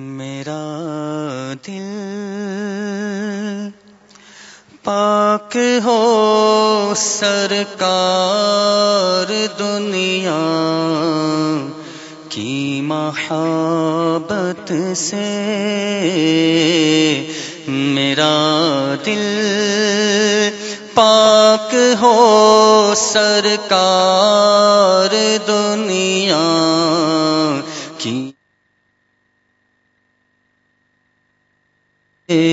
میرا دل پاک ہو سرکار دنیا کی محبت سے میرا دل پاک ہو سرکار دنیا کی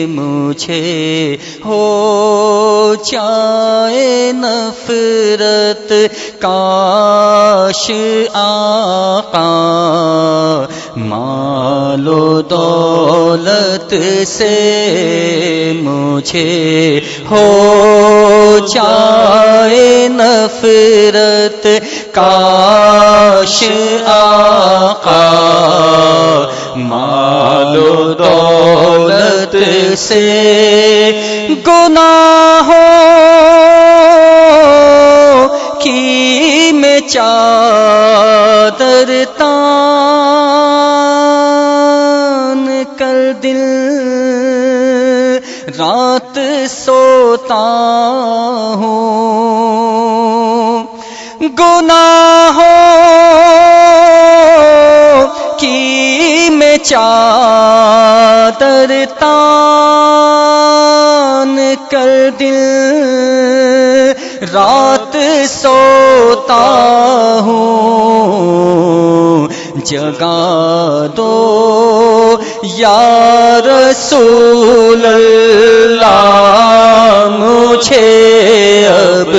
مجھے ہو چائے نفرت، کاش آقا مالو دولت سے مجھے ہو چائے نفرت، کاش آقا مالو دولت سے گناہوں چادر تان کر دل رات سوتا ہوں۔ جگا دو یا رسول اللہ مجھے اب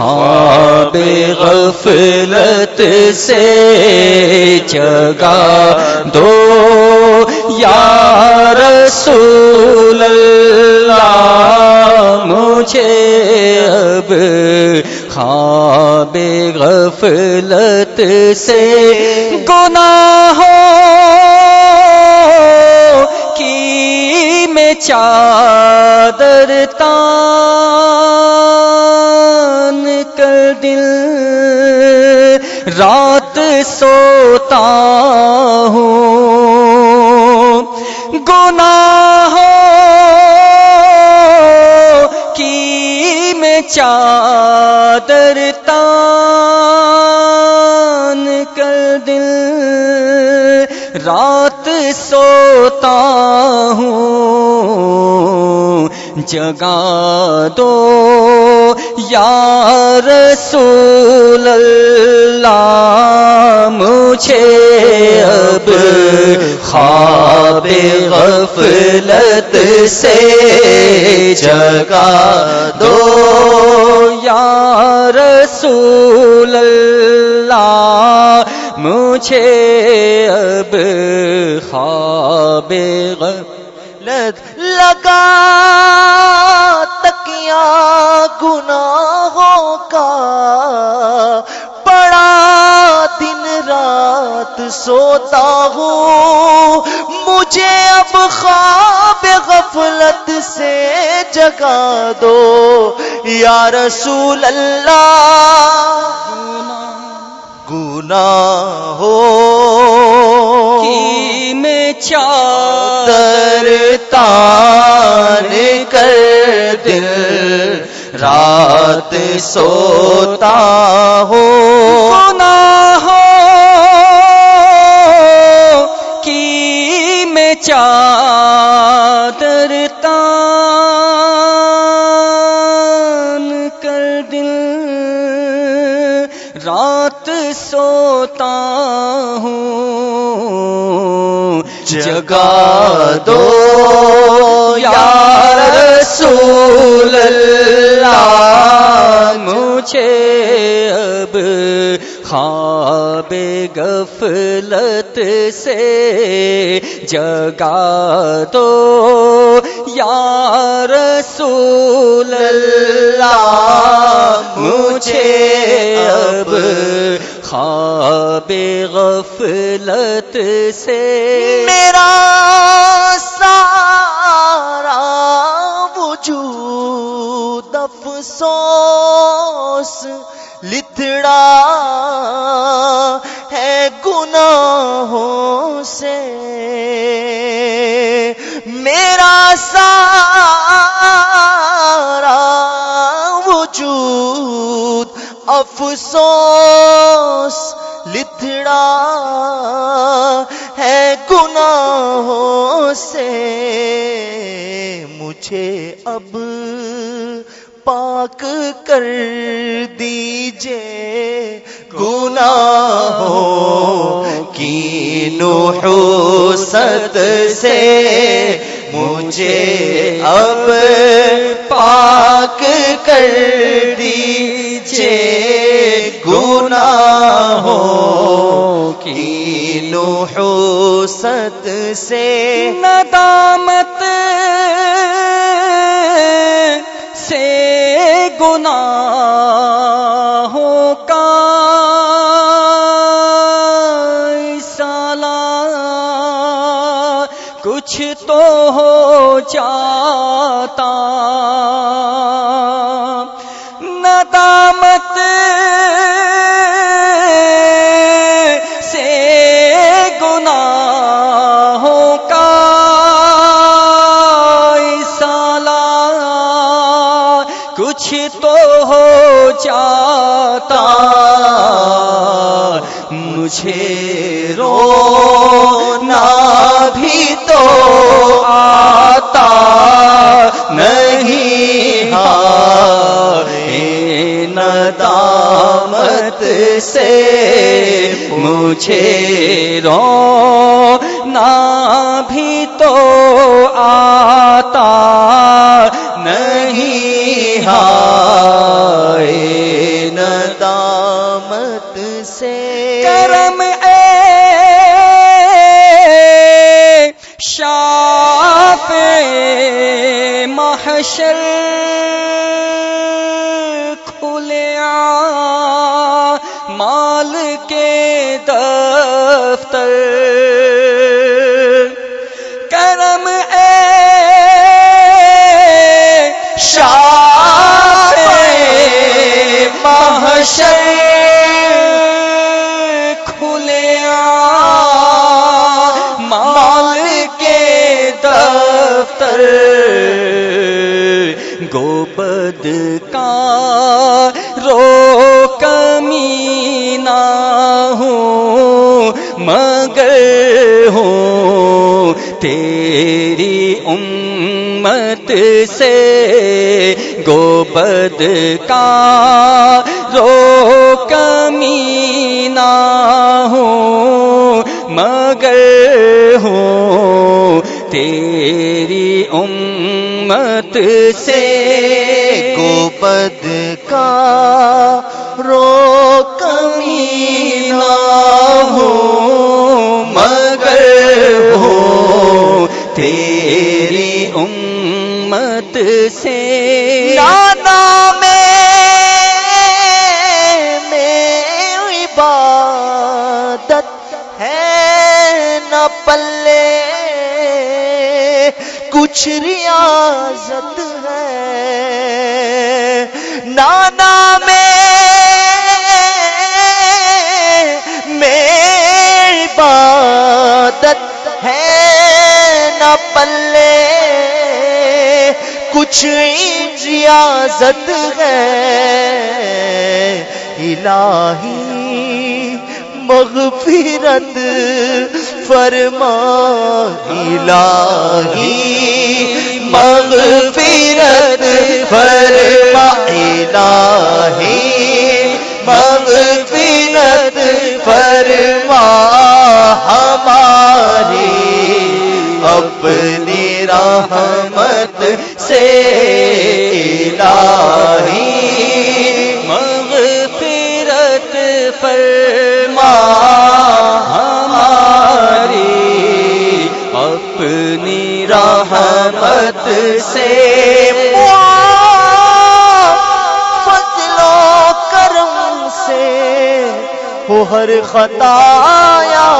خواب غفلت سے جگا دو یا رسول اللہ، مجھے اب خواب غفلت سے گناہ کی میں چادر تان دل رات سوتا ہوں۔ گناہ کی میں چادر تان کر دل رات سوتا ہوں۔ جگا دو۔ یا رسول اللہ، مجھے اب خواب غفلت سے جگا دو۔ یا رسول اللہ، مجھے اب خواب غفلت لگا۔ سوتا ہوں۔ مجھے اب خواب غفلت سے جگا دو۔ یا رسول اللہ گناہ ہو میں چادر در تان کر دل رات سوتا ہو گناہ چادر تان کر دل رات سوتا ہوں۔ جگا دو یا رسول اللہ مجھے اب خواب غفلت سے جگا دو۔ یا رسول اللہ، مجھے اب خواب غفلت سے۔ میرا سارا وجود افسوس لتڑا افسوس لتڑا ہے گناہوں سے۔ مجھے اب پاک کر دیجیے۔ گناہوں کی نحوست سے مجھے اب پاک کر دیجیے گناہوں کی نحوست سے ندامت چار مجھے رو نہ بھی دفتر۔ کرم اے شاہ محشر۔ مگر ہوں تیری امت سے گوبد کا رو کمی نہ ہوں مگر ہوں تیری امت سے گوپد کا ہو، مگر ہو، تیری امت سے۔ نانا میں میں عبادت ہے، نہ پلے۔ کچھ ریاضت ہے۔ نانا میں کچھ ریاضت ہے۔ الہی مغفرت فرما۔ الہی مغفرت فرما۔ الہی مغفرت فرما۔ ہماری اپنی رحمت سے الہی مغفرت فرما ہماری اپنی رحمت سے فضل و کرم سے ہو ہر خطا یا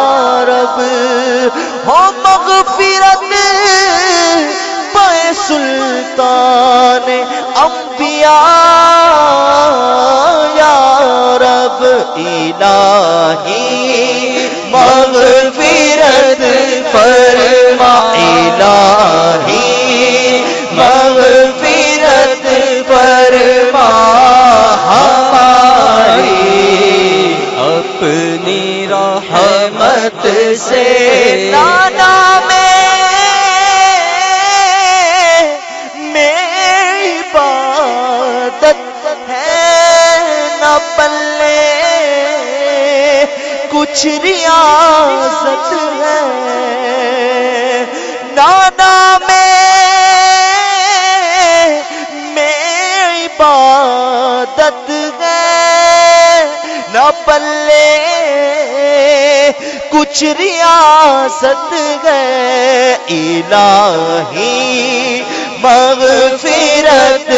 رب ہو مغفرت سلطان انبیاء یا رب فیرت پر فرما ہی مغ فیرت پر اپنی رحمت سے کچھ ریاست ہے۔ نانا میں میں عبادت ہے۔ نہ پلے کچھ ریاست ہے۔ الہی مغفرت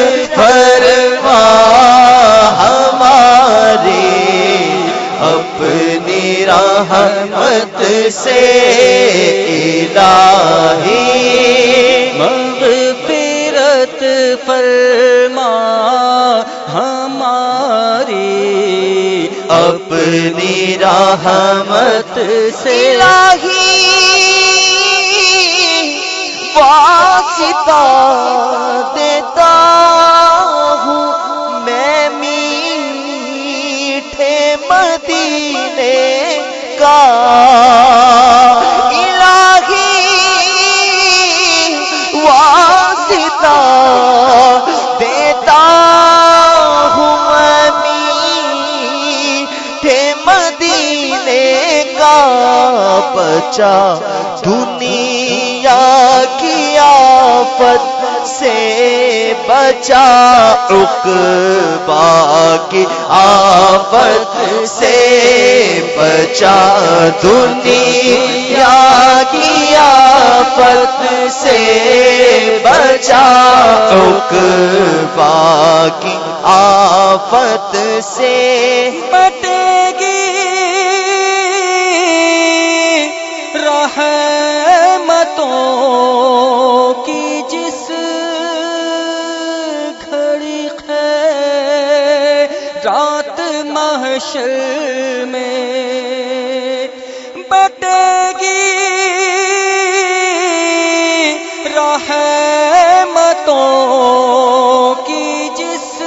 رحمت سے الہی مغفرت فرما ہماری اپنی رحمت سے الہی واسطہ بچا دنیا کی آفت سے بچا عقبا کی آفت سے بچا دنیا کی آفت سے بچا عقبا کی آفت سے بٹ محشر میں بٹے گی رحمتوں کی جس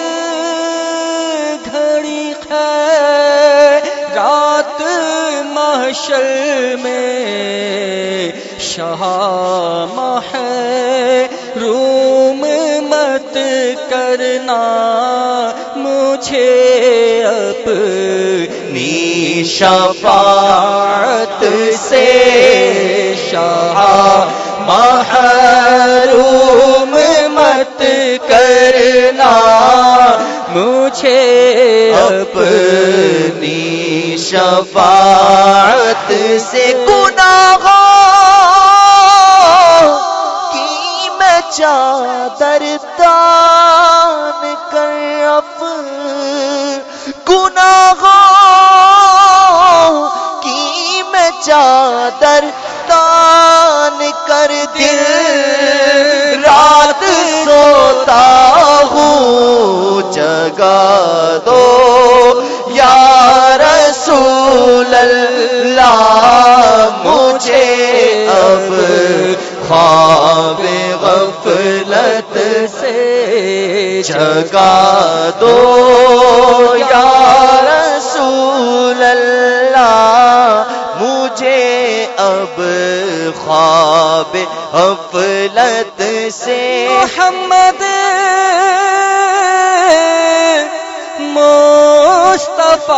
گھڑی ہے رات محشر میں شاہ کرنا مجھے اپنی شفاعت سے شاہ محروم مت کرنا۔ مجھے اپنی شفاعت سے گناہ کر اپ گناہ کی میں چادر تان کر دل رات سوتا ہوں جگا دو۔ یا رسول اللہ، مجھے اب خواب غم غفلت سے جگا دو یا رسول اللہ مجھے اب خواب غفلت سے۔ محمد مصطفیٰ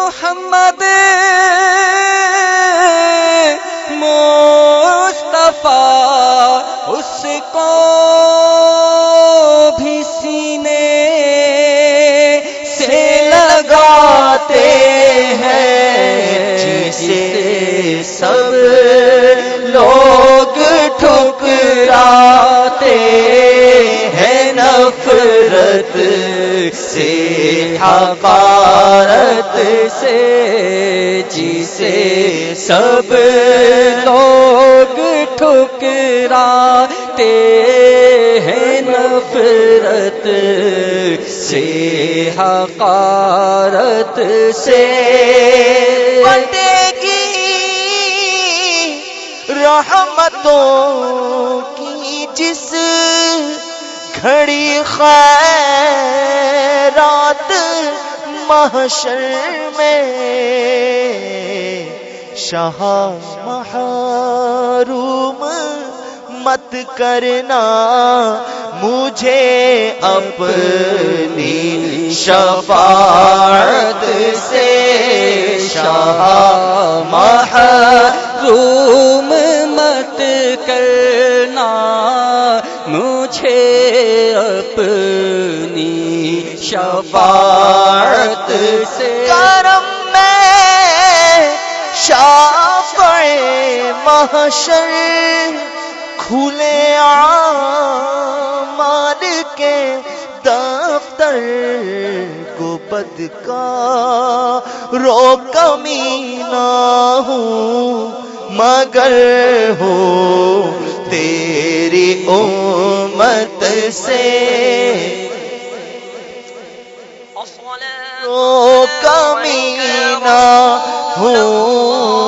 محمد مصطفیٰ، اس کو بھی سینے سے لگاتے ہیں، جسے سب لوگ ٹھکراتے ہیں، نفرت حقارت سے، جسے سب لوگ ٹھکراتے ہیں نفرت سے، حقارت سے۔ بٹے گی رحمتوں کی جس گھڑی خیرات محشر میں شاہ محروم مت کرنا مجھے اپنی شفاعت سے شاہ محروم شفاعت سے کرم میں شاف محشر کھلے مال کے دفتر کو بد کا رو کمی نہ ہوں، مگر ہو تیری امت سے کمینہ ہوں۔